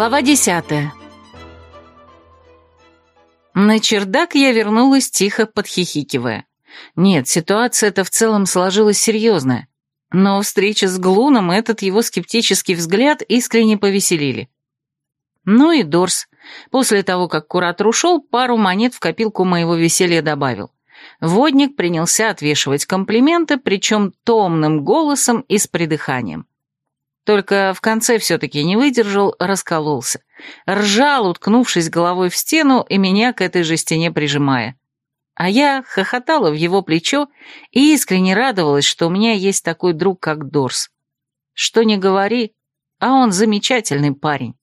Глава десятая. На чердак я вернулась, тихо подхихикивая. Нет, ситуация-то в целом сложилась серьезная. Но встреча с Глуном этот его скептический взгляд искренне повеселили. Ну и Дорс. После того, как куратор ушел, пару монет в копилку моего веселья добавил. Водник принялся отвешивать комплименты, причем томным голосом и с придыханием. Только в конце все-таки не выдержал, раскололся. Ржал, уткнувшись головой в стену и меня к этой же стене прижимая. А я хохотала в его плечо и искренне радовалась, что у меня есть такой друг, как Дорс. Что не говори, а он замечательный парень.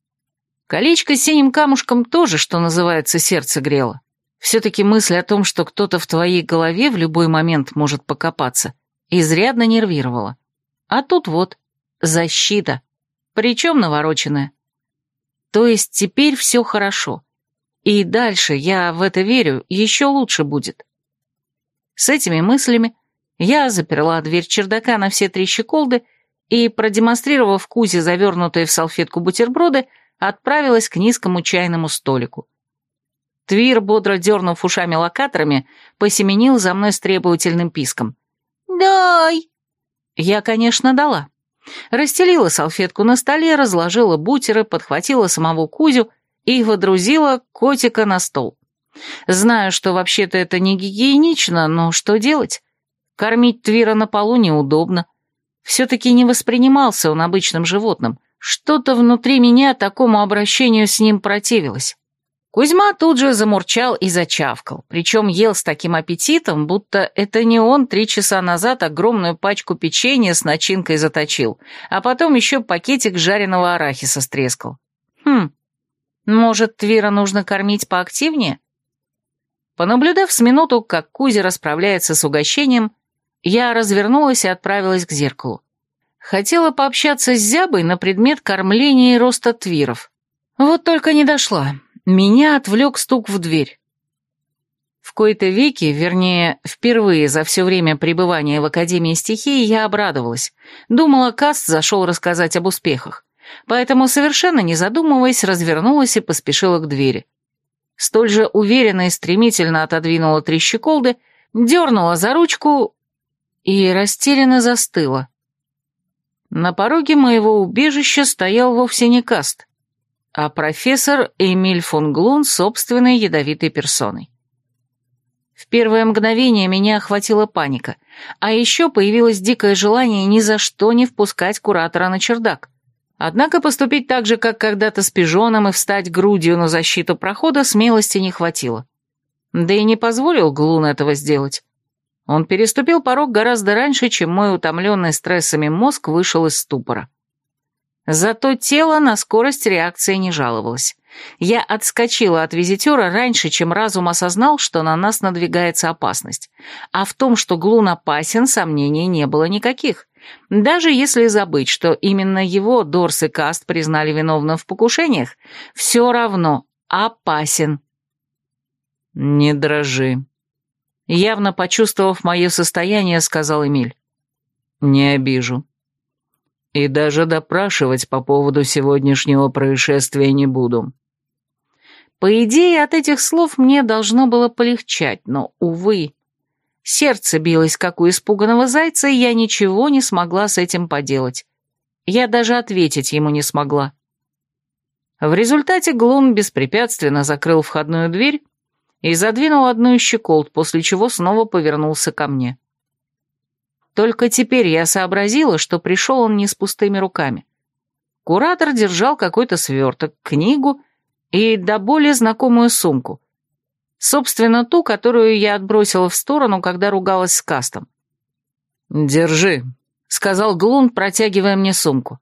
Колечко с синим камушком тоже, что называется, сердце грело. Все-таки мысль о том, что кто-то в твоей голове в любой момент может покопаться, изрядно нервировала. А тут вот, Защита. Причем навороченная. То есть теперь все хорошо. И дальше, я в это верю, еще лучше будет. С этими мыслями я заперла дверь чердака на все три щеколды и, продемонстрировав Кузе завернутые в салфетку бутерброды, отправилась к низкому чайному столику. Твир, бодро дернув ушами локаторами, посеменил за мной с требовательным писком. «Дай!» Я, конечно, дала. Расстелила салфетку на столе, разложила бутеры, подхватила самого Кузю и водрузила котика на стол. Знаю, что вообще-то это не гигиенично, но что делать? Кормить Твира на полу неудобно. Все-таки не воспринимался он обычным животным. Что-то внутри меня такому обращению с ним противилось. Кузьма тут же замурчал и зачавкал, причем ел с таким аппетитом, будто это не он три часа назад огромную пачку печенья с начинкой заточил, а потом еще пакетик жареного арахиса стрескал. Хм, может, Твира нужно кормить поактивнее? Понаблюдав с минуту, как Кузя расправляется с угощением, я развернулась и отправилась к зеркалу. Хотела пообщаться с Зябой на предмет кормления и роста твиров. Вот только не дошла. Меня отвлек стук в дверь. В кои-то веки, вернее, впервые за все время пребывания в Академии стихии я обрадовалась. Думала, Каст зашел рассказать об успехах. Поэтому, совершенно не задумываясь, развернулась и поспешила к двери. Столь же уверенно и стремительно отодвинула три щеколды, дернула за ручку и растерянно застыла. На пороге моего убежища стоял вовсе не Каст а профессор Эмиль фон Глун собственной ядовитой персоной. В первое мгновение меня охватила паника, а еще появилось дикое желание ни за что не впускать куратора на чердак. Однако поступить так же, как когда-то с пижоном и встать грудью на защиту прохода смелости не хватило. Да и не позволил Глун этого сделать. Он переступил порог гораздо раньше, чем мой утомленный стрессами мозг вышел из ступора. Зато тело на скорость реакции не жаловалось. Я отскочила от визитера раньше, чем разум осознал, что на нас надвигается опасность. А в том, что Глун опасен, сомнений не было никаких. Даже если забыть, что именно его Дорс и Каст признали виновным в покушениях, все равно опасен. «Не дрожи», — явно почувствовав мое состояние, сказал Эмиль. «Не обижу. И даже допрашивать по поводу сегодняшнего происшествия не буду. По идее, от этих слов мне должно было полегчать, но, увы, сердце билось, как у испуганного зайца, и я ничего не смогла с этим поделать. Я даже ответить ему не смогла. В результате Глум беспрепятственно закрыл входную дверь и задвинул одну из щеколд, после чего снова повернулся ко мне. Только теперь я сообразила, что пришел он не с пустыми руками. Куратор держал какой-то сверток, книгу и до более знакомую сумку. Собственно, ту, которую я отбросила в сторону, когда ругалась с кастом. «Держи», — сказал Глун, протягивая мне сумку.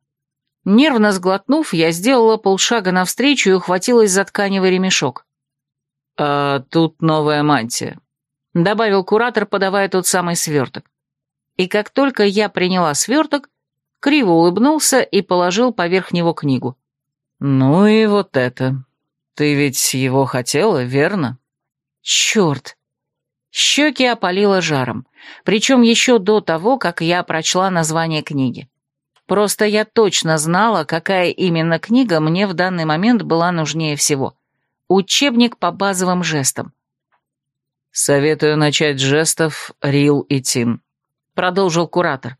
Нервно сглотнув, я сделала полшага навстречу и ухватилась за тканевый ремешок. «А тут новая мантия», — добавил куратор, подавая тот самый сверток и как только я приняла сверток, криво улыбнулся и положил поверх него книгу. «Ну и вот это. Ты ведь его хотела, верно?» «Черт!» Щеки опалило жаром, причем еще до того, как я прочла название книги. Просто я точно знала, какая именно книга мне в данный момент была нужнее всего. Учебник по базовым жестам. Советую начать с жестов Рил и Тим продолжил куратор.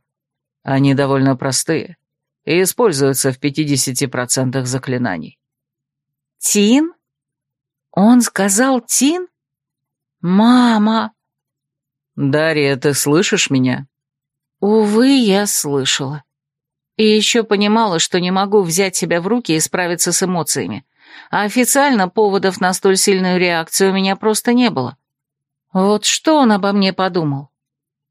Они довольно простые и используются в 50% заклинаний. Тин? Он сказал Тин? Мама! Дарья, ты слышишь меня? Увы, я слышала. И еще понимала, что не могу взять себя в руки и справиться с эмоциями. А официально поводов на столь сильную реакцию у меня просто не было. Вот что он обо мне подумал?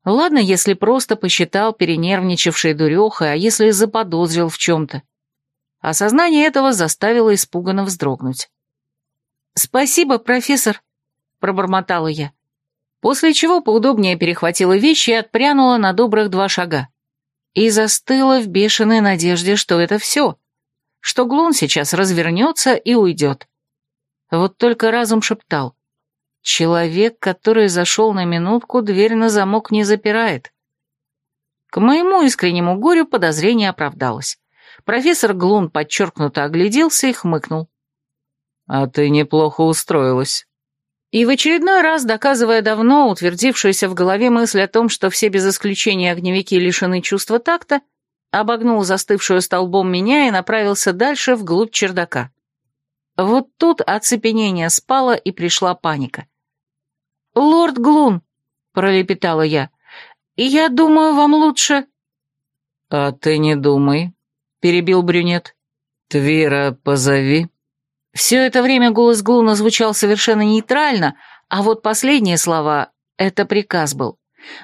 Ладно, если просто посчитал перенервничавший дуреха, а если заподозрил в чем-то. Осознание этого заставило испуганно вздрогнуть. «Спасибо, профессор», — пробормотала я, после чего поудобнее перехватила вещи и отпрянула на добрых два шага. И застыла в бешеной надежде, что это все, что Глун сейчас развернется и уйдет. Вот только разум шептал. Человек, который зашел на минутку, дверь на замок не запирает. К моему искреннему горю подозрение оправдалось. Профессор Глун подчеркнуто огляделся и хмыкнул. «А ты неплохо устроилась». И в очередной раз, доказывая давно утвердившуюся в голове мысль о том, что все без исключения огневики лишены чувства такта, обогнул застывшую столбом меня и направился дальше вглубь чердака. Вот тут оцепенение спало и пришла паника. «Лорд Глун», — пролепетала я, — «я думаю, вам лучше...» «А ты не думай», — перебил брюнет. «Твира, позови». Все это время голос Глуна звучал совершенно нейтрально, а вот последние слова — это приказ был.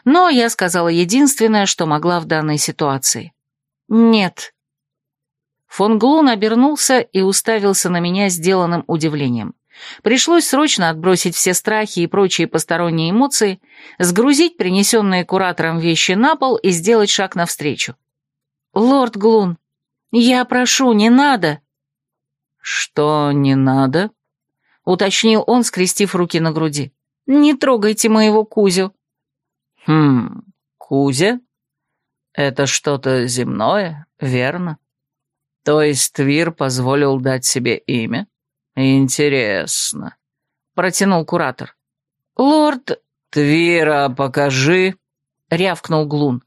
Но я сказала единственное, что могла в данной ситуации. «Нет». Фон Глун обернулся и уставился на меня сделанным удивлением. Пришлось срочно отбросить все страхи и прочие посторонние эмоции, сгрузить принесенные куратором вещи на пол и сделать шаг навстречу. «Лорд Глун, я прошу, не надо!» «Что не надо?» — уточнил он, скрестив руки на груди. «Не трогайте моего Кузю». «Хм, Кузя? Это что-то земное, верно? То есть Твир позволил дать себе имя?» «Интересно», — протянул куратор. «Лорд Твира, покажи», — рявкнул Глун.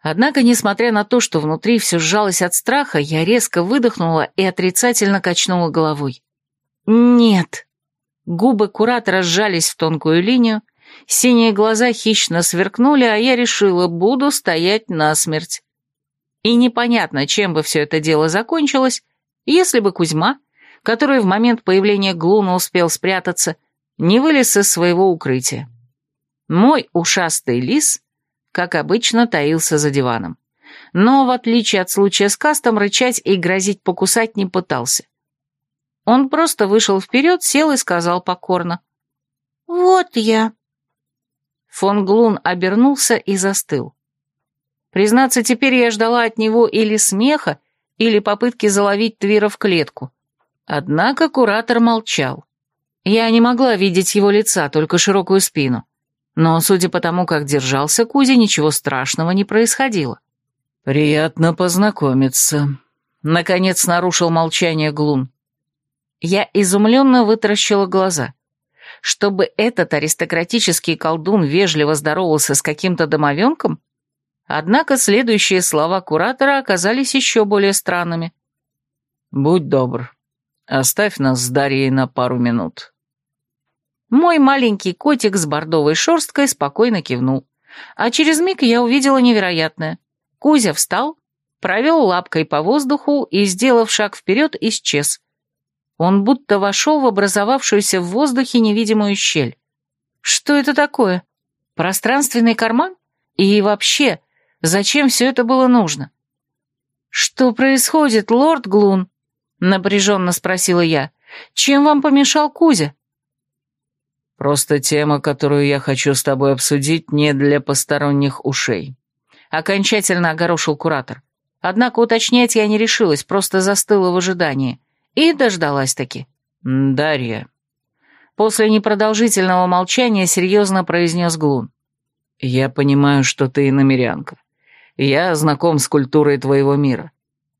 Однако, несмотря на то, что внутри все сжалось от страха, я резко выдохнула и отрицательно качнула головой. «Нет». Губы куратора сжались в тонкую линию, синие глаза хищно сверкнули, а я решила, буду стоять насмерть. И непонятно, чем бы все это дело закончилось, если бы Кузьма который в момент появления Глуна успел спрятаться, не вылез из своего укрытия. Мой ушастый лис, как обычно, таился за диваном. Но, в отличие от случая с кастом, рычать и грозить покусать не пытался. Он просто вышел вперед, сел и сказал покорно. «Вот я». Фон Глун обернулся и застыл. Признаться, теперь я ждала от него или смеха, или попытки заловить Твира в клетку. Однако куратор молчал. Я не могла видеть его лица, только широкую спину. Но, судя по тому, как держался Кузя, ничего страшного не происходило. «Приятно познакомиться», — наконец нарушил молчание Глун. Я изумленно вытаращила глаза. Чтобы этот аристократический колдун вежливо здоровался с каким-то домовенком? Однако следующие слова куратора оказались еще более странными. «Будь добр, Оставь нас с Дарьей на пару минут». Мой маленький котик с бордовой шерсткой спокойно кивнул. А через миг я увидела невероятное. Кузя встал, провел лапкой по воздуху и, сделав шаг вперед, исчез. Он будто вошел в образовавшуюся в воздухе невидимую щель. Что это такое? Пространственный карман? И вообще, зачем все это было нужно? «Что происходит, лорд Глун?» Напряженно спросила я. «Чем вам помешал Кузя?» «Просто тема, которую я хочу с тобой обсудить, не для посторонних ушей», — окончательно огорошил куратор. Однако уточнять я не решилась, просто застыла в ожидании. И дождалась-таки. «Дарья». После непродолжительного молчания серьезно произнес Глун. «Я понимаю, что ты иномерянка. Я знаком с культурой твоего мира.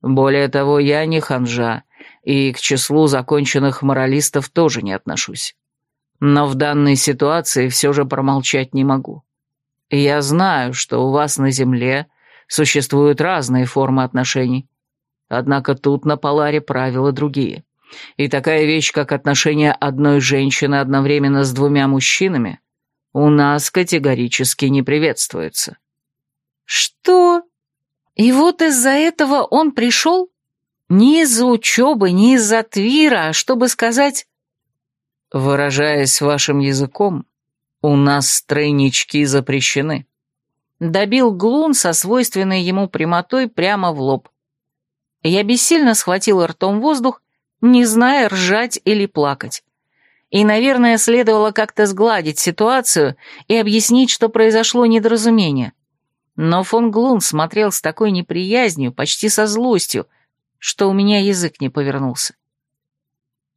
Более того, я не ханжа, и к числу законченных моралистов тоже не отношусь. Но в данной ситуации все же промолчать не могу. Я знаю, что у вас на Земле существуют разные формы отношений. Однако тут на Поларе правила другие. И такая вещь, как отношение одной женщины одновременно с двумя мужчинами, у нас категорически не приветствуется. «Что?» И вот из-за этого он пришел? Не из-за учебы, не из-за Твира, а чтобы сказать... Выражаясь вашим языком, у нас тройнички запрещены. Добил Глун со свойственной ему прямотой прямо в лоб. Я бессильно схватил ртом воздух, не зная, ржать или плакать. И, наверное, следовало как-то сгладить ситуацию и объяснить, что произошло недоразумение. — но фон Глун смотрел с такой неприязнью, почти со злостью, что у меня язык не повернулся.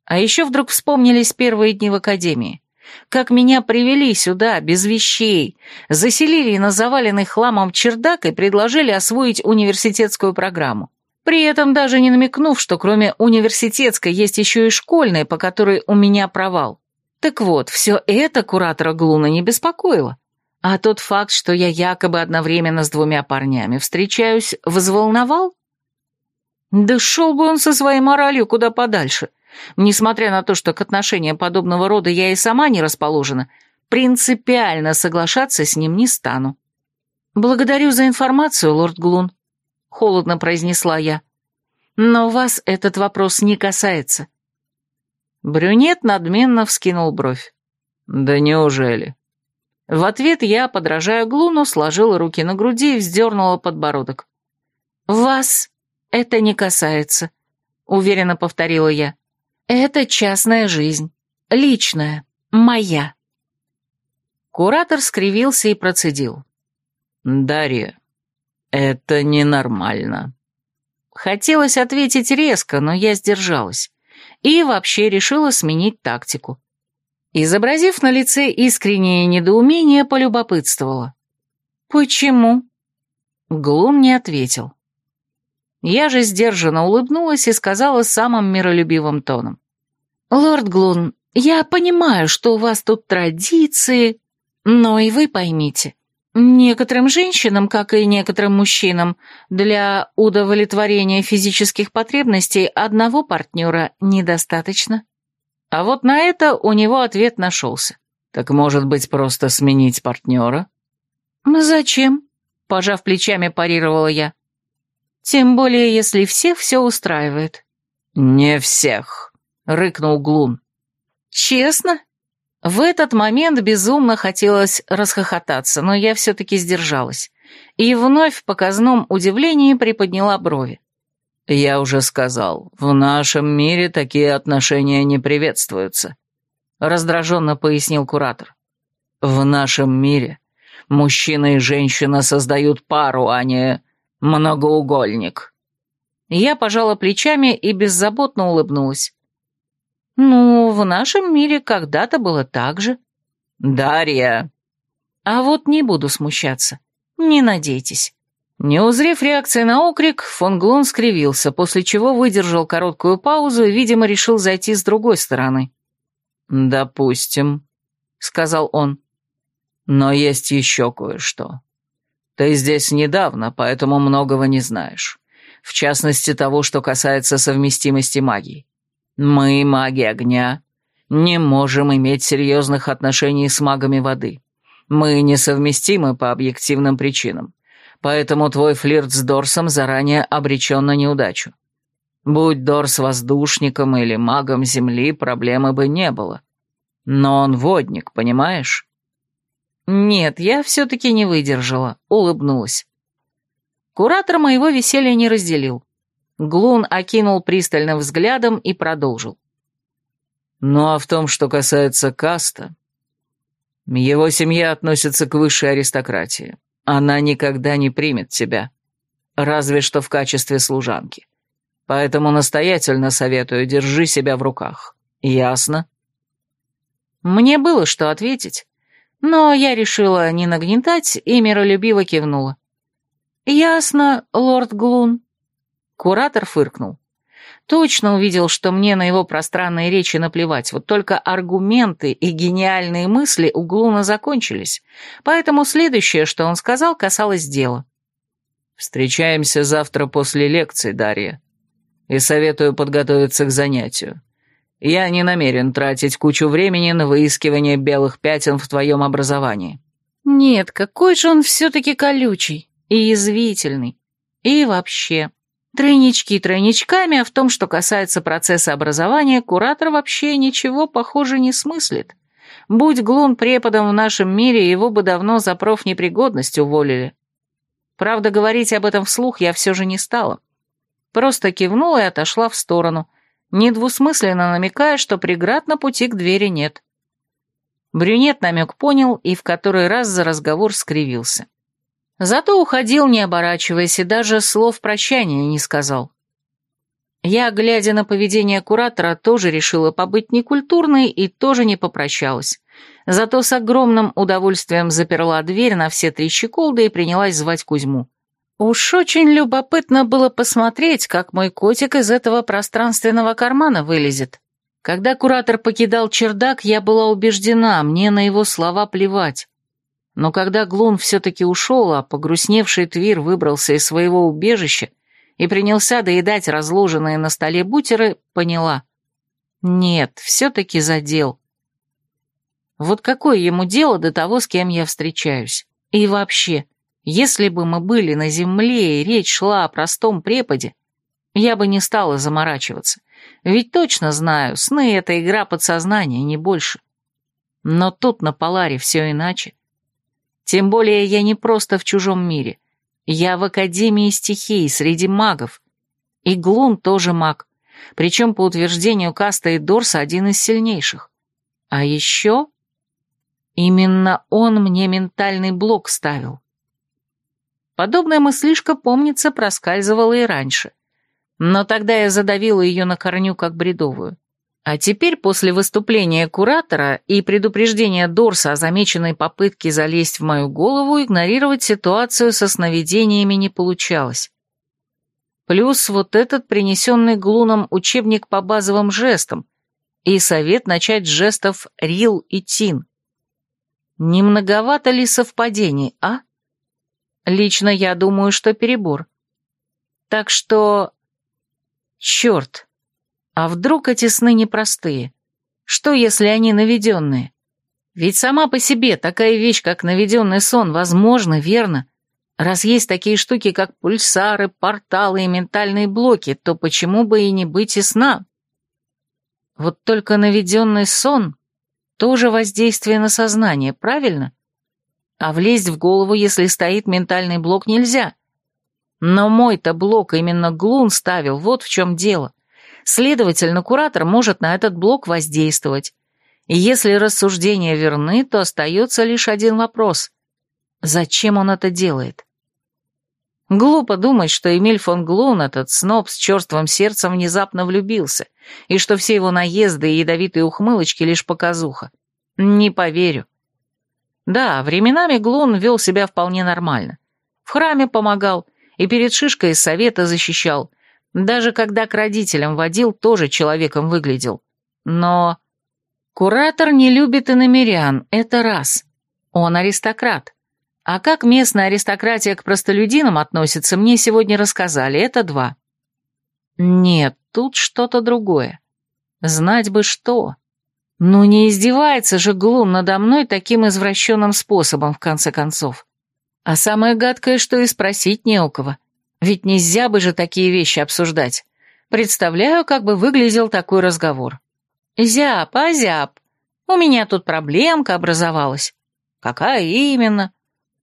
А еще вдруг вспомнились первые дни в академии. Как меня привели сюда, без вещей, заселили на заваленный хламом чердак и предложили освоить университетскую программу. При этом даже не намекнув, что кроме университетской есть еще и школьная, по которой у меня провал. Так вот, все это куратора Глуна не беспокоило. А тот факт, что я якобы одновременно с двумя парнями встречаюсь, взволновал? Да шел бы он со своей моралью куда подальше. Несмотря на то, что к отношениям подобного рода я и сама не расположена, принципиально соглашаться с ним не стану. «Благодарю за информацию, лорд Глун», — холодно произнесла я. «Но вас этот вопрос не касается». Брюнет надменно вскинул бровь. «Да неужели?» В ответ я, подражая Глуну, сложила руки на груди и вздернула подбородок. «Вас это не касается», — уверенно повторила я. «Это частная жизнь, личная, моя». Куратор скривился и процедил. «Дарья, это ненормально». Хотелось ответить резко, но я сдержалась. И вообще решила сменить тактику. Изобразив на лице искреннее недоумение, полюбопытствовала. «Почему?» Глум не ответил. Я же сдержанно улыбнулась и сказала самым миролюбивым тоном. «Лорд Глун, я понимаю, что у вас тут традиции, но и вы поймите, некоторым женщинам, как и некоторым мужчинам, для удовлетворения физических потребностей одного партнера недостаточно». А вот на это у него ответ нашелся. «Так, может быть, просто сменить партнера?» «А «Зачем?» — пожав плечами, парировала я. «Тем более, если всех все устраивает». «Не всех», — рыкнул Глун. «Честно?» В этот момент безумно хотелось расхохотаться, но я все-таки сдержалась. И вновь в показном удивлении приподняла брови. Я уже сказал, в нашем мире такие отношения не приветствуются, раздраженно пояснил куратор. В нашем мире мужчина и женщина создают пару, а не многоугольник. Я пожала плечами и беззаботно улыбнулась. Ну, в нашем мире когда-то было так же. Дарья. А вот не буду смущаться. Не надейтесь. Не узрев реакции на окрик, фон Глон скривился, после чего выдержал короткую паузу и, видимо, решил зайти с другой стороны. «Допустим», — сказал он. «Но есть еще кое-что. Ты здесь недавно, поэтому многого не знаешь. В частности, того, что касается совместимости магии. Мы, маги огня, не можем иметь серьезных отношений с магами воды. Мы несовместимы по объективным причинам поэтому твой флирт с Дорсом заранее обречен на неудачу. Будь Дорс воздушником или магом Земли, проблемы бы не было. Но он водник, понимаешь? Нет, я все-таки не выдержала, улыбнулась. Куратор моего веселья не разделил. Глун окинул пристальным взглядом и продолжил. Ну а в том, что касается каста, его семья относится к высшей аристократии. Она никогда не примет тебя. Разве что в качестве служанки. Поэтому настоятельно советую, держи себя в руках. Ясно? Мне было что ответить, но я решила не нагнетать и миролюбиво кивнула. «Ясно, лорд Глун». Куратор фыркнул точно увидел, что мне на его пространные речи наплевать, вот только аргументы и гениальные мысли у Глуна закончились, поэтому следующее, что он сказал, касалось дела. «Встречаемся завтра после лекции, Дарья, и советую подготовиться к занятию. Я не намерен тратить кучу времени на выискивание белых пятен в твоем образовании». «Нет, какой же он все-таки колючий и язвительный, и вообще...» Тройнички тройничками, а в том, что касается процесса образования, куратор вообще ничего, похоже, не смыслит. Будь Глун преподом в нашем мире, его бы давно за профнепригодность уволили. Правда, говорить об этом вслух я все же не стала. Просто кивнула и отошла в сторону, недвусмысленно намекая, что преград на пути к двери нет. Брюнет намек понял и в который раз за разговор скривился. Зато уходил, не оборачиваясь, и даже слов прощания не сказал. Я, глядя на поведение куратора, тоже решила побыть некультурной и тоже не попрощалась. Зато с огромным удовольствием заперла дверь на все три щеколды и принялась звать Кузьму. Уж очень любопытно было посмотреть, как мой котик из этого пространственного кармана вылезет. Когда куратор покидал чердак, я была убеждена, мне на его слова плевать. Но когда Глун все-таки ушел, а погрустневший Твир выбрался из своего убежища и принялся доедать разложенные на столе бутеры, поняла. Нет, все-таки задел. Вот какое ему дело до того, с кем я встречаюсь? И вообще, если бы мы были на земле и речь шла о простом преподе, я бы не стала заморачиваться. Ведь точно знаю, сны — это игра подсознания, не больше. Но тут на Поларе все иначе. Тем более я не просто в чужом мире. Я в Академии стихий, среди магов. И Глун тоже маг. Причем, по утверждению Каста и Дорса, один из сильнейших. А еще... Именно он мне ментальный блок ставил. Подобная мыслишка, помнится, проскальзывала и раньше. Но тогда я задавила ее на корню как бредовую. А теперь, после выступления куратора и предупреждения Дорса о замеченной попытке залезть в мою голову, игнорировать ситуацию со сновидениями не получалось. Плюс вот этот принесенный Глуном учебник по базовым жестам и совет начать с жестов Рил и Тин. Не многовато ли совпадений, а? Лично я думаю, что перебор. Так что... Черт! А вдруг эти сны непростые? Что, если они наведенные? Ведь сама по себе такая вещь, как наведенный сон, возможно, верно? Раз есть такие штуки, как пульсары, порталы и ментальные блоки, то почему бы и не быть и сна? Вот только наведенный сон — тоже воздействие на сознание, правильно? А влезть в голову, если стоит ментальный блок, нельзя. Но мой-то блок именно Глун ставил, вот в чем дело. Следовательно, куратор может на этот блок воздействовать. И если рассуждения верны, то остается лишь один вопрос. Зачем он это делает? Глупо думать, что Эмиль фон Глун, этот сноб с черствым сердцем, внезапно влюбился, и что все его наезды и ядовитые ухмылочки — лишь показуха. Не поверю. Да, временами Глун вел себя вполне нормально. В храме помогал и перед шишкой совета защищал, даже когда к родителям водил, тоже человеком выглядел. Но... Куратор не любит иномерян, это раз. Он аристократ. А как местная аристократия к простолюдинам относится, мне сегодня рассказали, это два. Нет, тут что-то другое. Знать бы что. Ну не издевается же Глум надо мной таким извращенным способом, в конце концов. А самое гадкое, что и спросить не у кого. — ведь нельзя бы же такие вещи обсуждать. Представляю, как бы выглядел такой разговор. «Зяб, а зяб, у меня тут проблемка образовалась». «Какая именно?»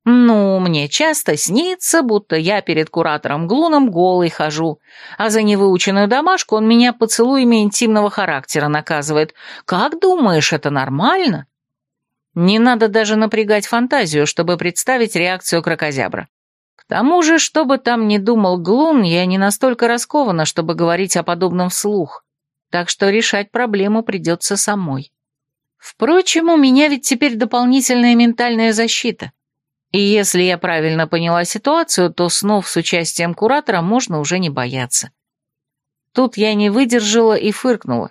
«Ну, мне часто снится, будто я перед куратором Глуном голый хожу, а за невыученную домашку он меня поцелуями интимного характера наказывает. Как думаешь, это нормально?» Не надо даже напрягать фантазию, чтобы представить реакцию крокозябра тому же, что бы там ни думал Глун, я не настолько раскована, чтобы говорить о подобном вслух, так что решать проблему придется самой. Впрочем, у меня ведь теперь дополнительная ментальная защита. И если я правильно поняла ситуацию, то снов с участием куратора можно уже не бояться. Тут я не выдержала и фыркнула,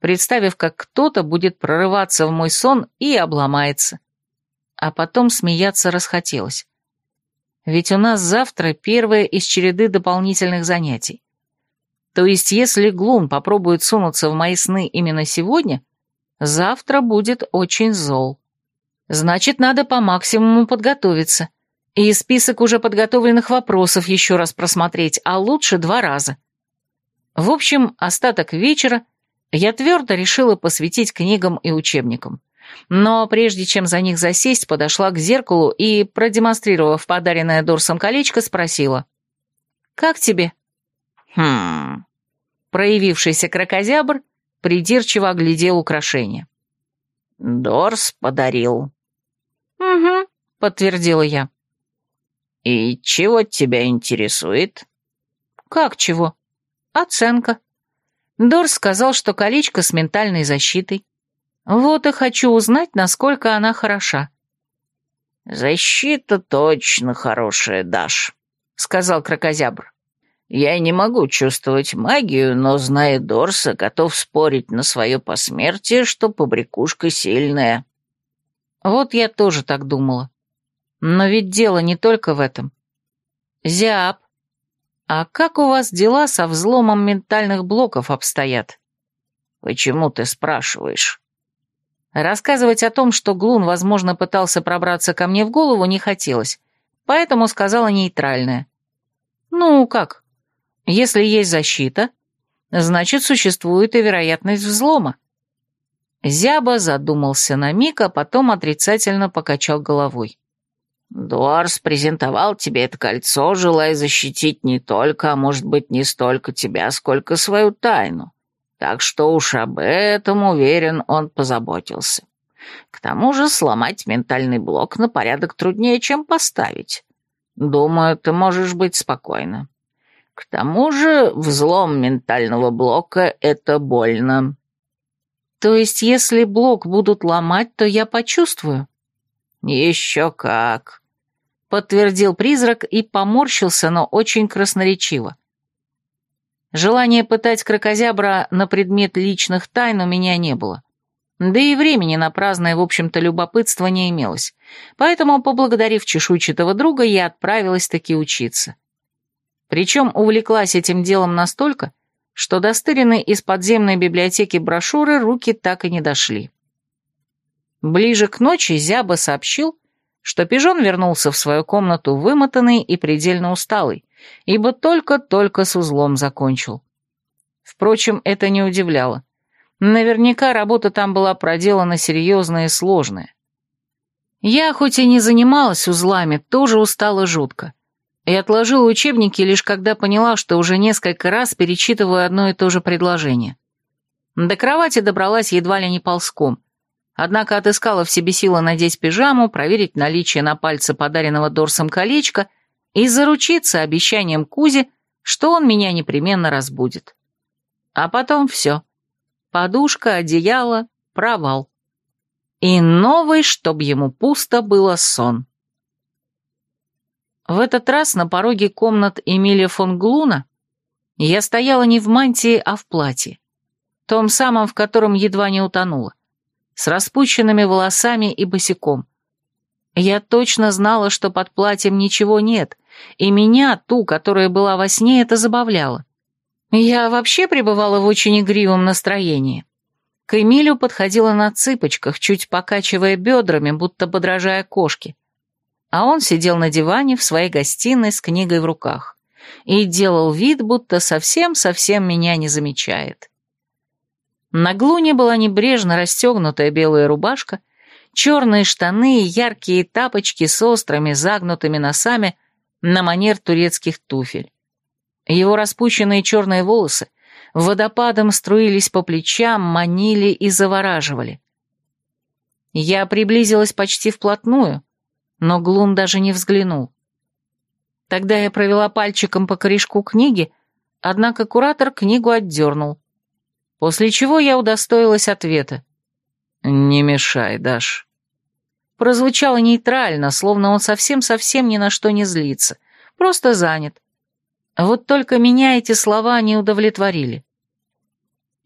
представив, как кто-то будет прорываться в мой сон и обломается. А потом смеяться расхотелось. Ведь у нас завтра первое из череды дополнительных занятий. То есть, если Глун попробует сунуться в мои сны именно сегодня, завтра будет очень зол. Значит, надо по максимуму подготовиться. И список уже подготовленных вопросов еще раз просмотреть, а лучше два раза. В общем, остаток вечера я твердо решила посвятить книгам и учебникам но прежде чем за них засесть, подошла к зеркалу и, продемонстрировав подаренное Дорсом колечко, спросила. «Как тебе?» «Хм...» Проявившийся крокозябр придирчиво оглядел украшение. «Дорс подарил». «Угу», — подтвердила я. «И чего тебя интересует?» «Как чего?» «Оценка». Дорс сказал, что колечко с ментальной защитой. Вот и хочу узнать, насколько она хороша. «Защита точно хорошая, Даш», — сказал крокозябр. «Я не могу чувствовать магию, но, знаю, Дорса, готов спорить на свое посмертие, что побрякушка сильная». Вот я тоже так думала. Но ведь дело не только в этом. Зиап, а как у вас дела со взломом ментальных блоков обстоят? Почему ты спрашиваешь? Рассказывать о том, что Глун, возможно, пытался пробраться ко мне в голову, не хотелось, поэтому сказала нейтральное. «Ну, как? Если есть защита, значит, существует и вероятность взлома». Зяба задумался на миг, а потом отрицательно покачал головой. «Дуарс презентовал тебе это кольцо, желая защитить не только, а может быть, не столько тебя, сколько свою тайну так что уж об этом, уверен, он позаботился. К тому же сломать ментальный блок на порядок труднее, чем поставить. Думаю, ты можешь быть спокойна. К тому же взлом ментального блока — это больно. То есть, если блок будут ломать, то я почувствую? Еще как. Подтвердил призрак и поморщился, но очень красноречиво. Желания пытать крокозябра на предмет личных тайн у меня не было. Да и времени на праздное, в общем-то, любопытство не имелось. Поэтому, поблагодарив чешуйчатого друга, я отправилась таки учиться. Причем увлеклась этим делом настолько, что достырены из подземной библиотеки брошюры руки так и не дошли. Ближе к ночи Зяба сообщил, что пижон вернулся в свою комнату вымотанный и предельно усталый, ибо только-только с узлом закончил. Впрочем, это не удивляло. Наверняка работа там была проделана серьезная и сложная. Я, хоть и не занималась узлами, тоже устала жутко. И отложила учебники лишь когда поняла, что уже несколько раз перечитываю одно и то же предложение. До кровати добралась едва ли не ползком, Однако отыскала в себе силы надеть пижаму, проверить наличие на пальце подаренного Дорсом колечка и заручиться обещанием Кузи, что он меня непременно разбудит. А потом все. Подушка, одеяло, провал. И новый, чтоб ему пусто было сон. В этот раз на пороге комнат Эмилия фон Глуна я стояла не в мантии, а в платье. Том самом, в котором едва не утонула с распущенными волосами и босиком. Я точно знала, что под платьем ничего нет, и меня, ту, которая была во сне, это забавляло. Я вообще пребывала в очень игривом настроении. К Эмилю подходила на цыпочках, чуть покачивая бедрами, будто подражая кошке. А он сидел на диване в своей гостиной с книгой в руках и делал вид, будто совсем-совсем меня не замечает. На Глуне была небрежно расстегнутая белая рубашка, черные штаны и яркие тапочки с острыми загнутыми носами на манер турецких туфель. Его распущенные черные волосы водопадом струились по плечам, манили и завораживали. Я приблизилась почти вплотную, но Глун даже не взглянул. Тогда я провела пальчиком по корешку книги, однако куратор книгу отдернул. После чего я удостоилась ответа. «Не мешай, Даш». Прозвучало нейтрально, словно он совсем-совсем ни на что не злится. Просто занят. Вот только меня эти слова не удовлетворили.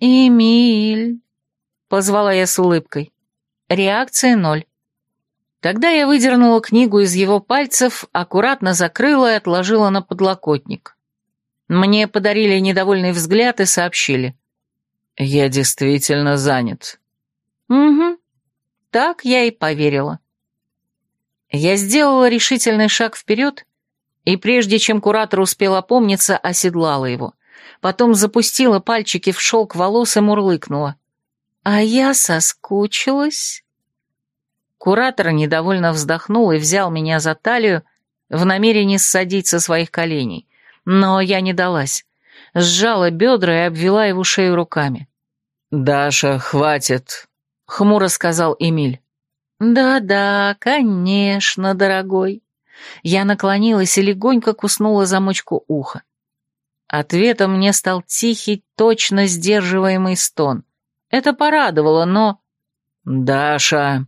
«Эмиль», — позвала я с улыбкой. Реакция ноль. Тогда я выдернула книгу из его пальцев, аккуратно закрыла и отложила на подлокотник. Мне подарили недовольный взгляд и сообщили. «Я действительно занят». «Угу. Так я и поверила». Я сделала решительный шаг вперед, и прежде чем куратор успел опомниться, оседлала его. Потом запустила пальчики в шелк волос и мурлыкнула. «А я соскучилась». Куратор недовольно вздохнул и взял меня за талию в намерении ссадить со своих коленей. Но я не далась сжала бедра и обвела его шею руками. «Даша, хватит», — хмуро сказал Эмиль. «Да-да, конечно, дорогой». Я наклонилась и легонько куснула замочку уха. Ответом мне стал тихий, точно сдерживаемый стон. Это порадовало, но... «Даша...»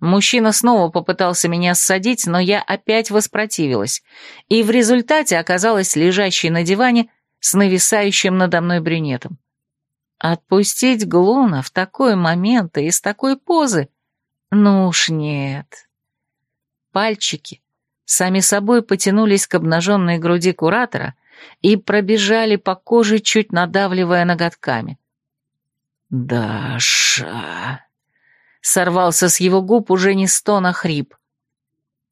Мужчина снова попытался меня ссадить, но я опять воспротивилась, и в результате оказалась лежащей на диване с нависающим надо мной брюнетом. Отпустить Глуна в такой момент и из такой позы? Ну уж нет. Пальчики сами собой потянулись к обнаженной груди куратора и пробежали по коже, чуть надавливая ноготками. «Даша!» — сорвался с его губ уже не стон, а хрип.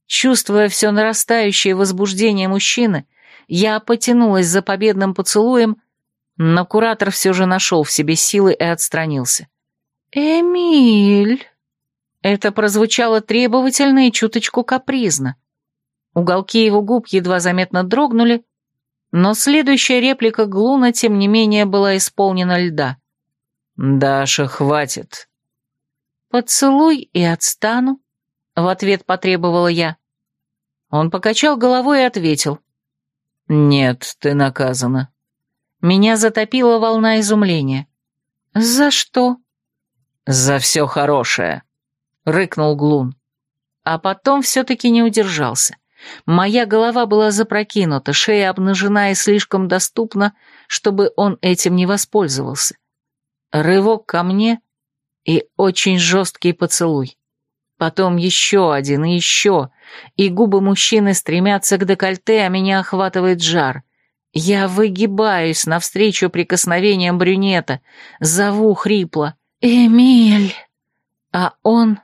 Чувствуя все нарастающее возбуждение мужчины, — я потянулась за победным поцелуем, но куратор все же нашел в себе силы и отстранился. «Эмиль!» Это прозвучало требовательно и чуточку капризно. Уголки его губ едва заметно дрогнули, но следующая реплика Глуна, тем не менее, была исполнена льда. «Даша, хватит!» «Поцелуй и отстану», — в ответ потребовала я. Он покачал головой и ответил. «Нет, ты наказана». Меня затопила волна изумления. «За что?» «За все хорошее», — рыкнул Глун. А потом все-таки не удержался. Моя голова была запрокинута, шея обнажена и слишком доступна, чтобы он этим не воспользовался. Рывок ко мне и очень жесткий поцелуй. Потом еще один и еще. И губы мужчины стремятся к декольте, а меня охватывает жар. Я выгибаюсь навстречу прикосновениям брюнета, зову хрипло «Эмиль!» А он...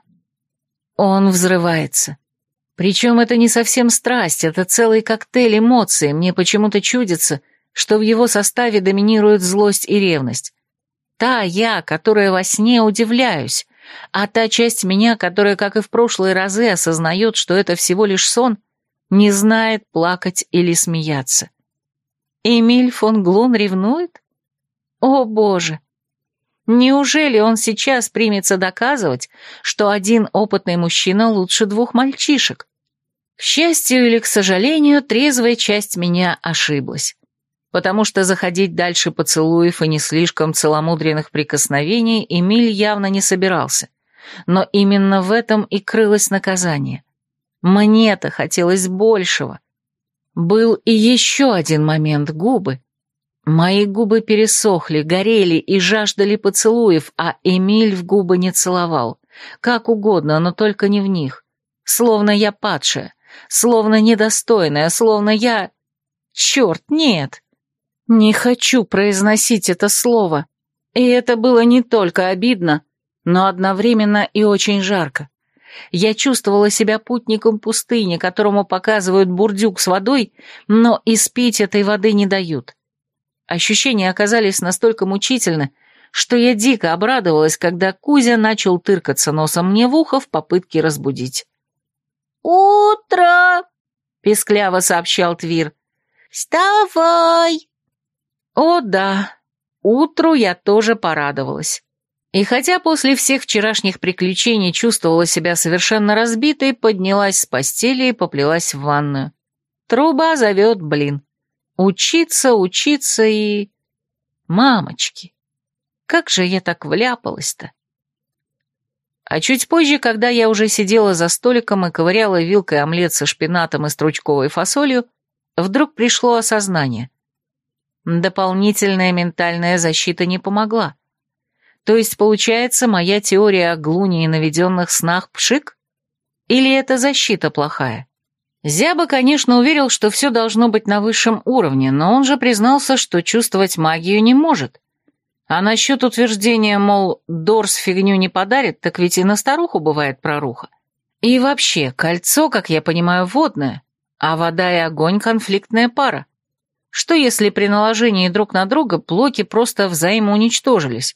он взрывается. Причем это не совсем страсть, это целый коктейль эмоций. Мне почему-то чудится, что в его составе доминирует злость и ревность. Та я, которая во сне удивляюсь, а та часть меня, которая, как и в прошлые разы, осознает, что это всего лишь сон, не знает, плакать или смеяться. Эмиль фон Глун ревнует? О, боже! Неужели он сейчас примется доказывать, что один опытный мужчина лучше двух мальчишек? К счастью или к сожалению, трезвая часть меня ошиблась потому что заходить дальше поцелуев и не слишком целомудренных прикосновений Эмиль явно не собирался. Но именно в этом и крылось наказание. Мне-то хотелось большего. Был и еще один момент — губы. Мои губы пересохли, горели и жаждали поцелуев, а Эмиль в губы не целовал. Как угодно, но только не в них. Словно я падшая, словно недостойная, словно я... Черт, нет! Не хочу произносить это слово. И это было не только обидно, но одновременно и очень жарко. Я чувствовала себя путником пустыни, которому показывают бурдюк с водой, но испить этой воды не дают. Ощущения оказались настолько мучительны, что я дико обрадовалась, когда Кузя начал тыркаться носом мне в ухо в попытке разбудить. «Утро!» — пескляво сообщал Твир. «Вставай! О да, утру я тоже порадовалась. И хотя после всех вчерашних приключений чувствовала себя совершенно разбитой, поднялась с постели и поплелась в ванную. Труба зовет, блин. Учиться, учиться и... Мамочки, как же я так вляпалась-то? А чуть позже, когда я уже сидела за столиком и ковыряла вилкой омлет со шпинатом и стручковой фасолью, вдруг пришло осознание. Дополнительная ментальная защита не помогла. То есть, получается, моя теория о глуне и наведенных снах пшик? Или это защита плохая? Зяба, конечно, уверил, что все должно быть на высшем уровне, но он же признался, что чувствовать магию не может. А насчет утверждения, мол, Дорс фигню не подарит, так ведь и на старуху бывает проруха. И вообще, кольцо, как я понимаю, водное, а вода и огонь — конфликтная пара. Что если при наложении друг на друга блоки просто взаимоуничтожились?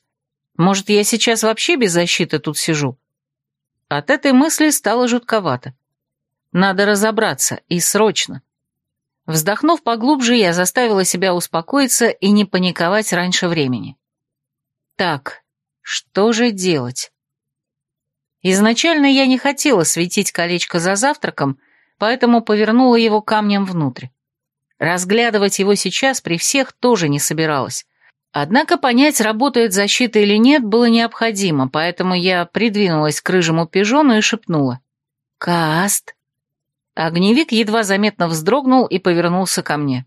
Может, я сейчас вообще без защиты тут сижу? От этой мысли стало жутковато. Надо разобраться, и срочно. Вздохнув поглубже, я заставила себя успокоиться и не паниковать раньше времени. Так, что же делать? Изначально я не хотела светить колечко за завтраком, поэтому повернула его камнем внутрь. Разглядывать его сейчас при всех тоже не собиралась. Однако понять, работает защита или нет, было необходимо, поэтому я придвинулась к рыжему пижону и шепнула. «Каст!» Огневик едва заметно вздрогнул и повернулся ко мне.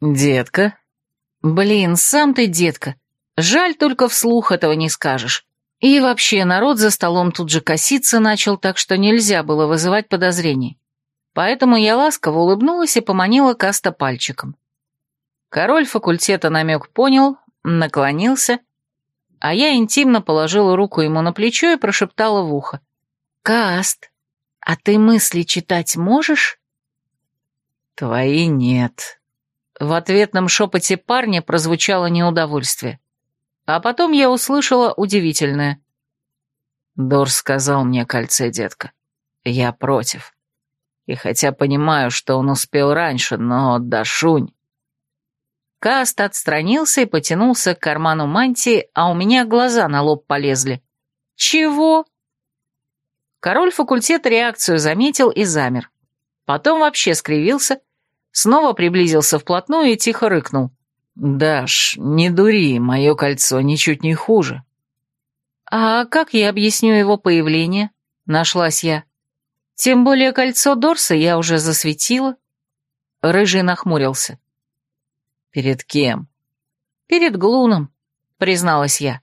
«Детка?» «Блин, сам ты детка. Жаль, только вслух этого не скажешь. И вообще, народ за столом тут же коситься начал, так что нельзя было вызывать подозрений. Поэтому я ласково улыбнулась и поманила Каста пальчиком. Король факультета намек понял, наклонился, а я интимно положила руку ему на плечо и прошептала в ухо. «Каст, а ты мысли читать можешь?» «Твои нет». В ответном шепоте парня прозвучало неудовольствие. А потом я услышала удивительное. Дор сказал мне кольце, детка. Я против. И хотя понимаю, что он успел раньше, но да шунь. Каст отстранился и потянулся к карману мантии, а у меня глаза на лоб полезли. «Чего?» Король факультета реакцию заметил и замер. Потом вообще скривился, снова приблизился вплотную и тихо рыкнул. «Даш, не дури, мое кольцо ничуть не хуже». «А как я объясню его появление?» — нашлась я. Тем более кольцо Дорса я уже засветила. Рыжий нахмурился. Перед кем? Перед Глуном, призналась я.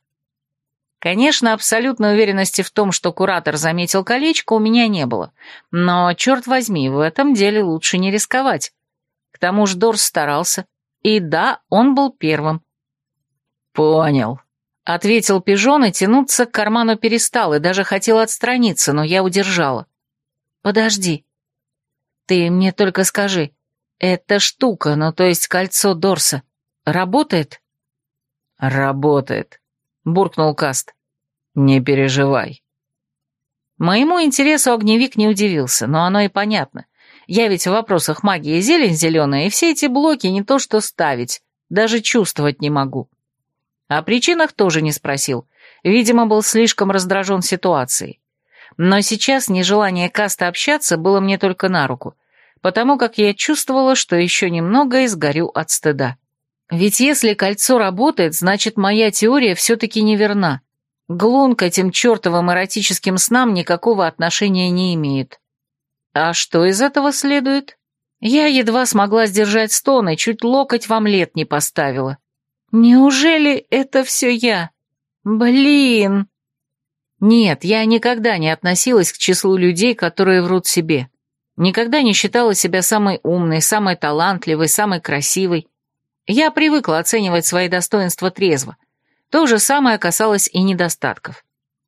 Конечно, абсолютной уверенности в том, что куратор заметил колечко, у меня не было. Но, черт возьми, в этом деле лучше не рисковать. К тому же Дорс старался. И да, он был первым. «Понял», — ответил пижон, и тянуться к карману перестал, и даже хотел отстраниться, но я удержала. Подожди. Ты мне только скажи, эта штука, ну то есть кольцо Дорса, работает? Работает, буркнул Каст. Не переживай. Моему интересу огневик не удивился, но оно и понятно. Я ведь в вопросах магии зелень зеленая, и все эти блоки не то что ставить, даже чувствовать не могу. О причинах тоже не спросил. Видимо, был слишком раздражен ситуацией. Но сейчас нежелание Каста общаться было мне только на руку, потому как я чувствовала, что еще немного и сгорю от стыда. Ведь если кольцо работает, значит, моя теория все-таки неверна. Глун к этим чертовым эротическим снам никакого отношения не имеет. А что из этого следует? Я едва смогла сдержать стоны, чуть локоть в омлет не поставила. Неужели это все я? Блин! Нет, я никогда не относилась к числу людей, которые врут себе. Никогда не считала себя самой умной, самой талантливой, самой красивой. Я привыкла оценивать свои достоинства трезво. То же самое касалось и недостатков.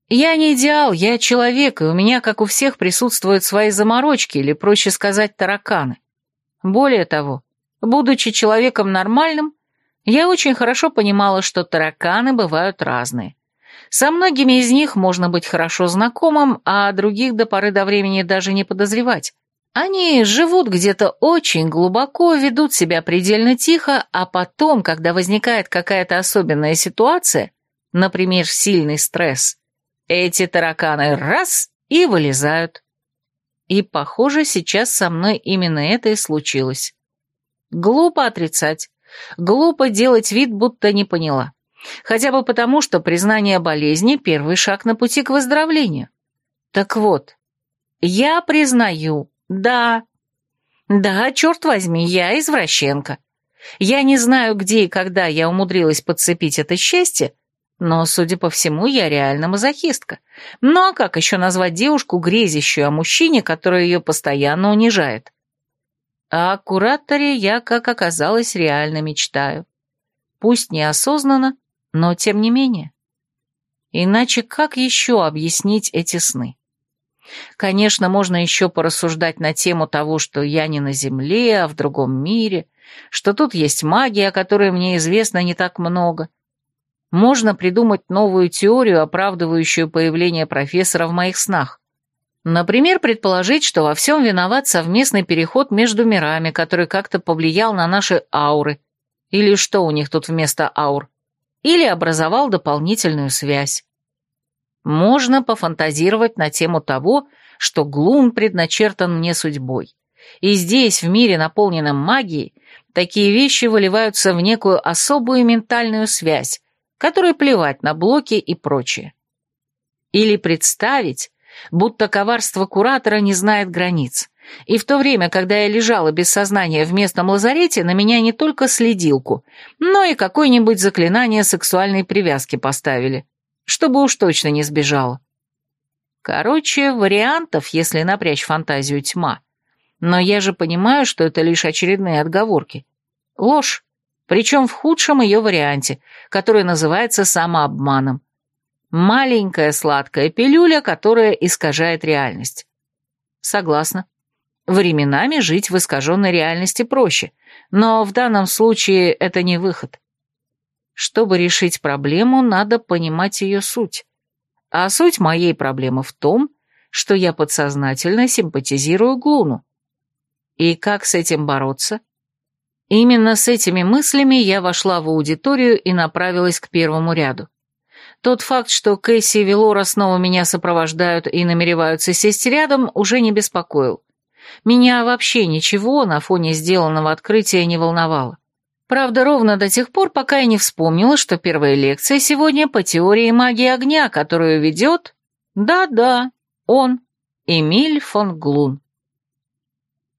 Я не идеал, я человек, и у меня, как у всех, присутствуют свои заморочки, или, проще сказать, тараканы. Более того, будучи человеком нормальным, я очень хорошо понимала, что тараканы бывают разные. Со многими из них можно быть хорошо знакомым, а других до поры до времени даже не подозревать. Они живут где-то очень глубоко, ведут себя предельно тихо, а потом, когда возникает какая-то особенная ситуация, например, сильный стресс, эти тараканы раз и вылезают. И, похоже, сейчас со мной именно это и случилось. Глупо отрицать, глупо делать вид, будто не поняла. Хотя бы потому, что признание болезни – первый шаг на пути к выздоровлению. Так вот, я признаю, да. Да, черт возьми, я извращенка. Я не знаю, где и когда я умудрилась подцепить это счастье, но, судя по всему, я реально мазохистка. Ну а как еще назвать девушку, грезящую о мужчине, который ее постоянно унижает? А о кураторе я, как оказалось, реально мечтаю. Пусть неосознанно, но тем не менее. Иначе как еще объяснить эти сны? Конечно, можно еще порассуждать на тему того, что я не на Земле, а в другом мире, что тут есть магия, о которой мне известно не так много. Можно придумать новую теорию, оправдывающую появление профессора в моих снах. Например, предположить, что во всем виноват совместный переход между мирами, который как-то повлиял на наши ауры. Или что у них тут вместо аур? или образовал дополнительную связь. Можно пофантазировать на тему того, что Глун предначертан мне судьбой. И здесь, в мире, наполненном магией, такие вещи выливаются в некую особую ментальную связь, которой плевать на блоки и прочее. Или представить, будто коварство куратора не знает границ, и в то время, когда я лежала без сознания в местном лазарете, на меня не только следилку, но и какое-нибудь заклинание сексуальной привязки поставили, чтобы уж точно не сбежала. Короче, вариантов, если напрячь фантазию, тьма. Но я же понимаю, что это лишь очередные отговорки. Ложь, причем в худшем ее варианте, который называется самообманом. Маленькая сладкая пилюля, которая искажает реальность. Согласна. Временами жить в искаженной реальности проще, но в данном случае это не выход. Чтобы решить проблему, надо понимать ее суть. А суть моей проблемы в том, что я подсознательно симпатизирую Глуну. И как с этим бороться? Именно с этими мыслями я вошла в аудиторию и направилась к первому ряду. Тот факт, что Кэсси и Велора снова меня сопровождают и намереваются сесть рядом, уже не беспокоил. Меня вообще ничего на фоне сделанного открытия не волновало. Правда, ровно до тех пор, пока я не вспомнила, что первая лекция сегодня по теории магии огня, которую ведет... Да-да, он, Эмиль фон Глун.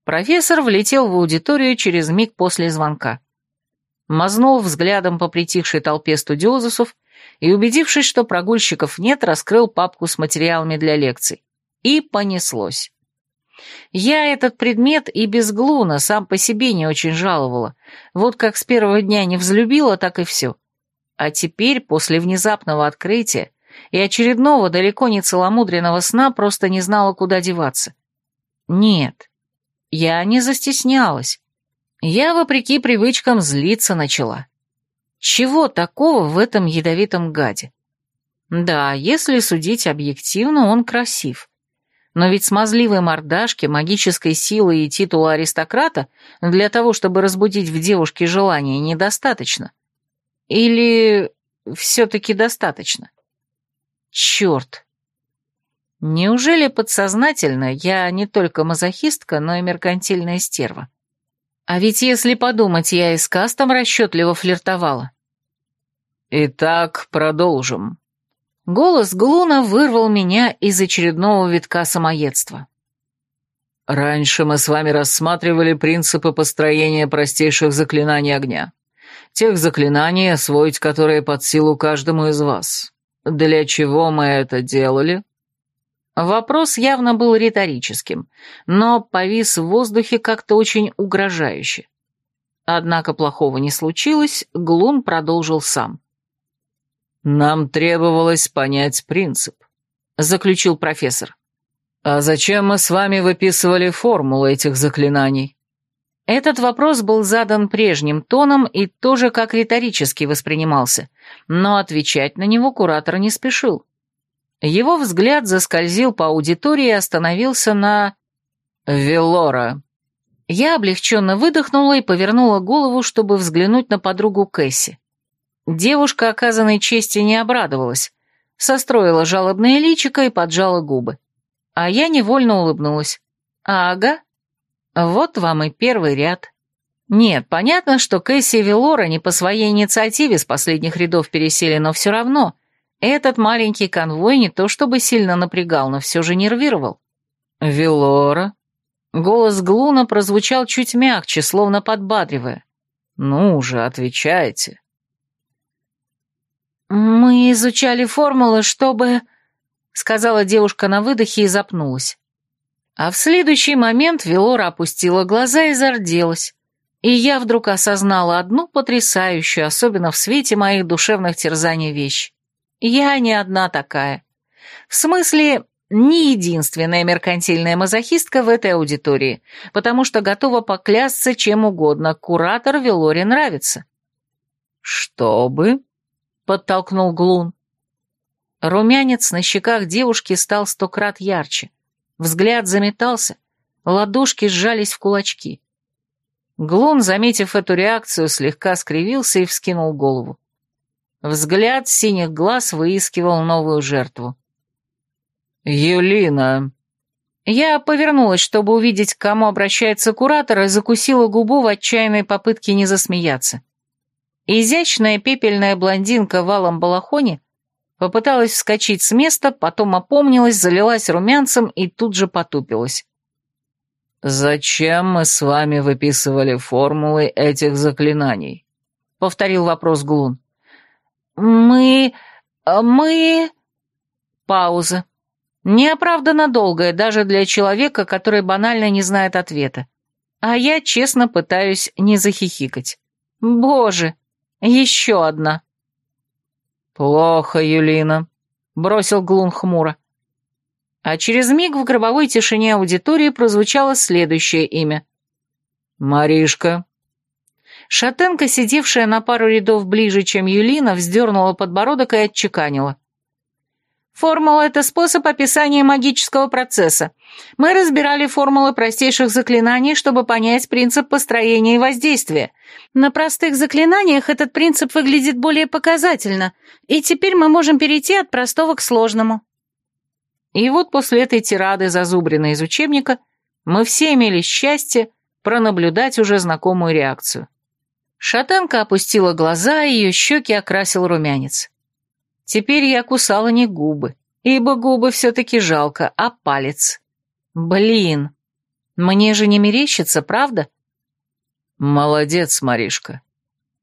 Профессор влетел в аудиторию через миг после звонка. Мазнул взглядом по притихшей толпе студиозусов и, убедившись, что прогульщиков нет, раскрыл папку с материалами для лекций. И понеслось. Я этот предмет и без глуна сам по себе не очень жаловала. Вот как с первого дня не взлюбила, так и все. А теперь, после внезапного открытия и очередного далеко не целомудренного сна, просто не знала, куда деваться. Нет, я не застеснялась. Я, вопреки привычкам, злиться начала. Чего такого в этом ядовитом гаде? Да, если судить объективно, он красив. Но ведь смазливой мордашки, магической силы и титула аристократа для того, чтобы разбудить в девушке желание, недостаточно. Или все-таки достаточно? Черт! Неужели подсознательно я не только мазохистка, но и меркантильная стерва? А ведь если подумать, я и с кастом расчетливо флиртовала. Итак, продолжим. Голос Глуна вырвал меня из очередного витка самоедства. Раньше мы с вами рассматривали принципы построения простейших заклинаний огня. Тех заклинаний, освоить которые под силу каждому из вас. Для чего мы это делали? Вопрос явно был риторическим, но повис в воздухе как-то очень угрожающе. Однако плохого не случилось, Глун продолжил сам. «Нам требовалось понять принцип», — заключил профессор. «А зачем мы с вами выписывали формулы этих заклинаний?» Этот вопрос был задан прежним тоном и тоже как риторически воспринимался, но отвечать на него куратор не спешил. Его взгляд заскользил по аудитории и остановился на... Велора. Я облегченно выдохнула и повернула голову, чтобы взглянуть на подругу Кэсси. Девушка оказанной чести не обрадовалась, состроила жалобное личико и поджала губы. А я невольно улыбнулась. «Ага, вот вам и первый ряд». Нет, понятно, что Кэсси и Велора не по своей инициативе с последних рядов пересели, но все равно этот маленький конвой не то чтобы сильно напрягал, но все же нервировал. «Велора?» Голос Глуна прозвучал чуть мягче, словно подбадривая. «Ну же, отвечайте». «Мы изучали формулы, чтобы...» — сказала девушка на выдохе и запнулась. А в следующий момент Велора опустила глаза и зарделась. И я вдруг осознала одну потрясающую, особенно в свете моих душевных терзаний вещь. Я не одна такая. В смысле, не единственная меркантильная мазохистка в этой аудитории, потому что готова поклясться чем угодно, куратор Велоре нравится. «Чтобы...» подтолкнул Глун. Румянец на щеках девушки стал сто крат ярче. Взгляд заметался, ладошки сжались в кулачки. Глун, заметив эту реакцию, слегка скривился и вскинул голову. Взгляд синих глаз выискивал новую жертву. «Юлина!» Я повернулась, чтобы увидеть, к кому обращается куратор, и закусила губу в отчаянной попытке не засмеяться. Изящная пепельная блондинка в алом балахоне попыталась вскочить с места, потом опомнилась, залилась румянцем и тут же потупилась. «Зачем мы с вами выписывали формулы этих заклинаний?» — повторил вопрос Глун. «Мы... мы...» Пауза. Неоправданно долгая, даже для человека, который банально не знает ответа. А я честно пытаюсь не захихикать. «Боже!» Еще одна. Плохо, Юлина, бросил Глун хмуро. А через миг в гробовой тишине аудитории прозвучало следующее имя. Маришка. Шатенка, сидевшая на пару рядов ближе, чем Юлина, вздернула подбородок и отчеканила. Формула — это способ описания магического процесса. Мы разбирали формулы простейших заклинаний, чтобы понять принцип построения и воздействия. На простых заклинаниях этот принцип выглядит более показательно, и теперь мы можем перейти от простого к сложному. И вот после этой тирады, зазубренной из учебника, мы все имели счастье пронаблюдать уже знакомую реакцию. Шатенка опустила глаза, и ее щеки окрасил румянец. Теперь я кусала не губы, ибо губы все-таки жалко, а палец. Блин, мне же не мерещится, правда? Молодец, Маришка,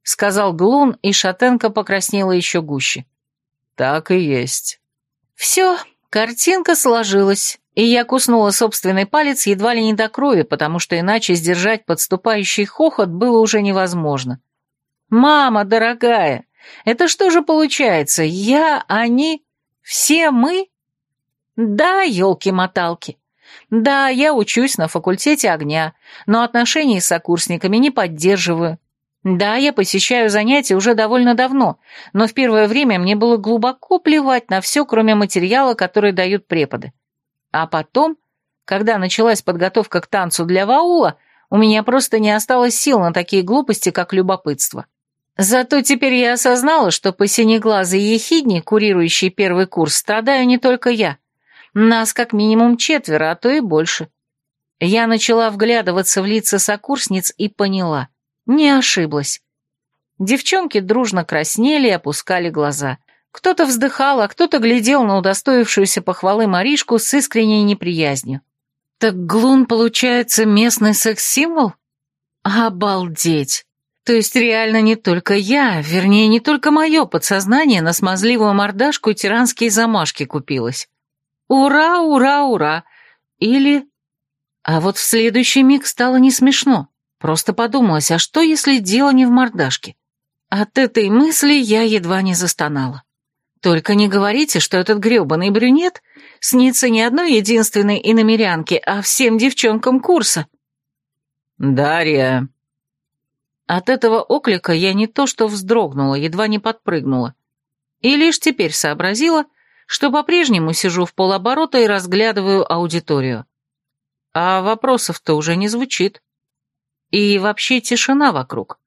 сказал Глун, и шатенка покраснела еще гуще. Так и есть. Все, картинка сложилась, и я куснула собственный палец едва ли не до крови, потому что иначе сдержать подступающий хохот было уже невозможно. «Мама, дорогая, это что же получается? Я, они, все мы? Да, елки-моталки. Да, я учусь на факультете огня, но отношений с сокурсниками не поддерживаю. Да, я посещаю занятия уже довольно давно, но в первое время мне было глубоко плевать на все, кроме материала, который дают преподы. А потом, когда началась подготовка к танцу для ваула, у меня просто не осталось сил на такие глупости, как любопытство. Зато теперь я осознала, что по синеглазой ехидне, курирующей первый курс, страдаю не только я. Нас как минимум четверо, а то и больше. Я начала вглядываться в лица сокурсниц и поняла. Не ошиблась. Девчонки дружно краснели и опускали глаза. Кто-то вздыхал, а кто-то глядел на удостоившуюся похвалы Маришку с искренней неприязнью. «Так Глун, получается, местный секс-символ? Обалдеть!» То есть реально не только я, вернее, не только мое подсознание на смазливую мордашку тиранские замашки купилось. Ура, ура, ура! Или... А вот в следующий миг стало не смешно. Просто подумалось, а что, если дело не в мордашке? От этой мысли я едва не застонала. Только не говорите, что этот грёбаный брюнет снится не одной единственной иномерянке, а всем девчонкам курса. «Дарья», от этого оклика я не то что вздрогнула, едва не подпрыгнула. И лишь теперь сообразила, что по-прежнему сижу в полоборота и разглядываю аудиторию. А вопросов-то уже не звучит. И вообще тишина вокруг.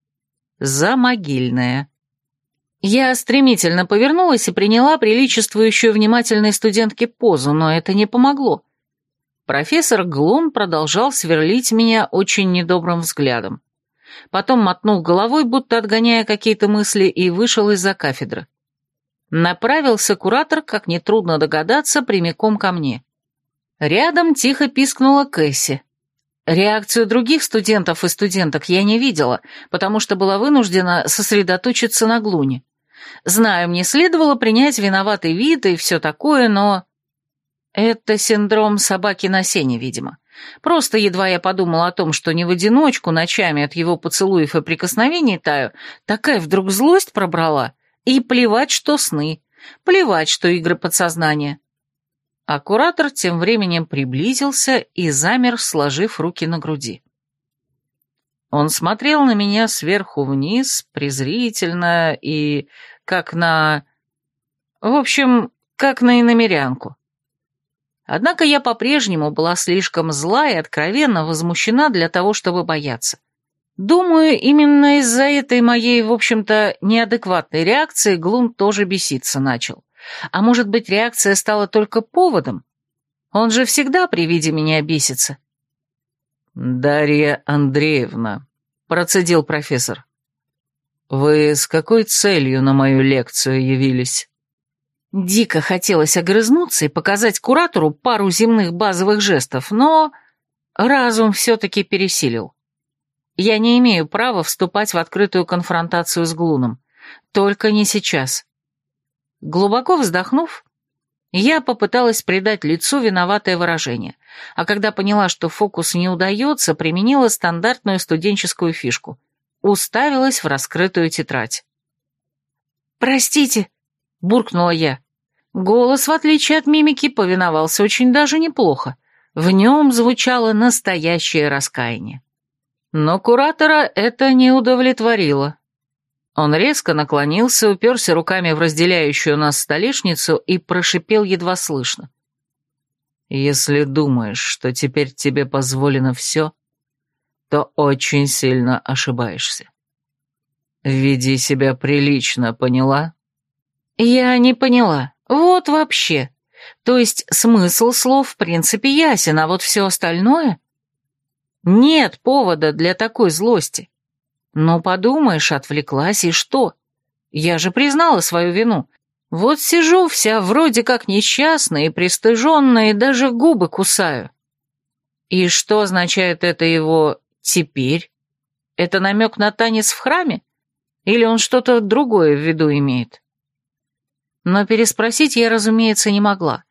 Замогильная. Я стремительно повернулась и приняла приличествующую внимательной студентке позу, но это не помогло. Профессор Глун продолжал сверлить меня очень недобрым взглядом потом мотнул головой, будто отгоняя какие-то мысли, и вышел из-за кафедры. Направился куратор, как нетрудно догадаться, прямиком ко мне. Рядом тихо пискнула Кэсси. Реакцию других студентов и студенток я не видела, потому что была вынуждена сосредоточиться на Глуне. Знаю, мне следовало принять виноватый вид и все такое, но... Это синдром собаки на сене, видимо. Просто едва я подумала о том, что не в одиночку ночами от его поцелуев и прикосновений таю, такая вдруг злость пробрала. И плевать, что сны. Плевать, что игры подсознания. А куратор тем временем приблизился и замер, сложив руки на груди. Он смотрел на меня сверху вниз, презрительно и как на... В общем, как на иномерянку. Однако я по-прежнему была слишком зла и откровенно возмущена для того, чтобы бояться. Думаю, именно из-за этой моей, в общем-то, неадекватной реакции Глум тоже беситься начал. А может быть, реакция стала только поводом? Он же всегда при виде меня бесится. «Дарья Андреевна», — процедил профессор, — «вы с какой целью на мою лекцию явились?» Дико хотелось огрызнуться и показать куратору пару земных базовых жестов, но разум все-таки пересилил. Я не имею права вступать в открытую конфронтацию с Глуном. Только не сейчас. Глубоко вздохнув, я попыталась придать лицу виноватое выражение, а когда поняла, что фокус не удается, применила стандартную студенческую фишку. Уставилась в раскрытую тетрадь. «Простите», — буркнула я. Голос, в отличие от мимики, повиновался очень даже неплохо. В нем звучало настоящее раскаяние. Но куратора это не удовлетворило. Он резко наклонился, уперся руками в разделяющую нас столешницу и прошипел едва слышно. «Если думаешь, что теперь тебе позволено все, то очень сильно ошибаешься. Веди себя прилично, поняла?» Я не поняла. Вот вообще. То есть смысл слов в принципе ясен, а вот все остальное? Нет повода для такой злости. Но подумаешь, отвлеклась и что? Я же признала свою вину. Вот сижу вся вроде как несчастная и пристыженная, и даже губы кусаю. И что означает это его «теперь»? Это намек на танец в храме? Или он что-то другое в виду имеет? Но переспросить я, разумеется, не могла.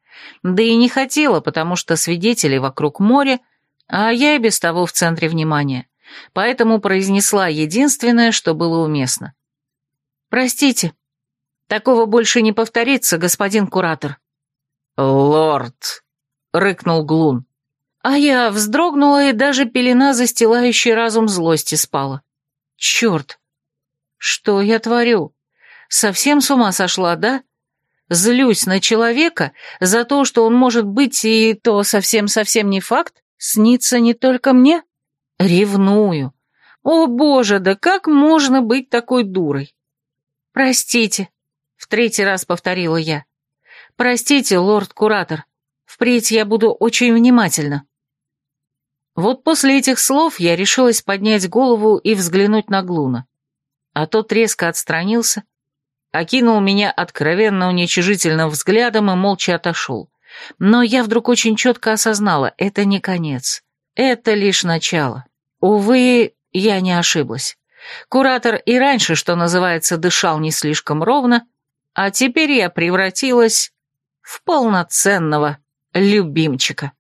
Да и не хотела, потому что свидетели вокруг моря, а я и без того в центре внимания. Поэтому произнесла единственное, что было уместно. «Простите, такого больше не повторится, господин куратор». «Лорд!» — рыкнул Глун. А я вздрогнула, и даже пелена, застилающая разум злости, спала. «Черт! Что я творю? Совсем с ума сошла, да?» Злюсь на человека за то, что он может быть, и то совсем-совсем не факт, снится не только мне. Ревную. О боже, да как можно быть такой дурой? Простите, в третий раз повторила я. Простите, лорд-куратор, впредь я буду очень внимательна. Вот после этих слов я решилась поднять голову и взглянуть на Глуна. А тот резко отстранился, окинул меня откровенно уничижительным взглядом и молча отошел. Но я вдруг очень четко осознала, это не конец. Это лишь начало. Увы, я не ошиблась. Куратор и раньше, что называется, дышал не слишком ровно, а теперь я превратилась в полноценного любимчика.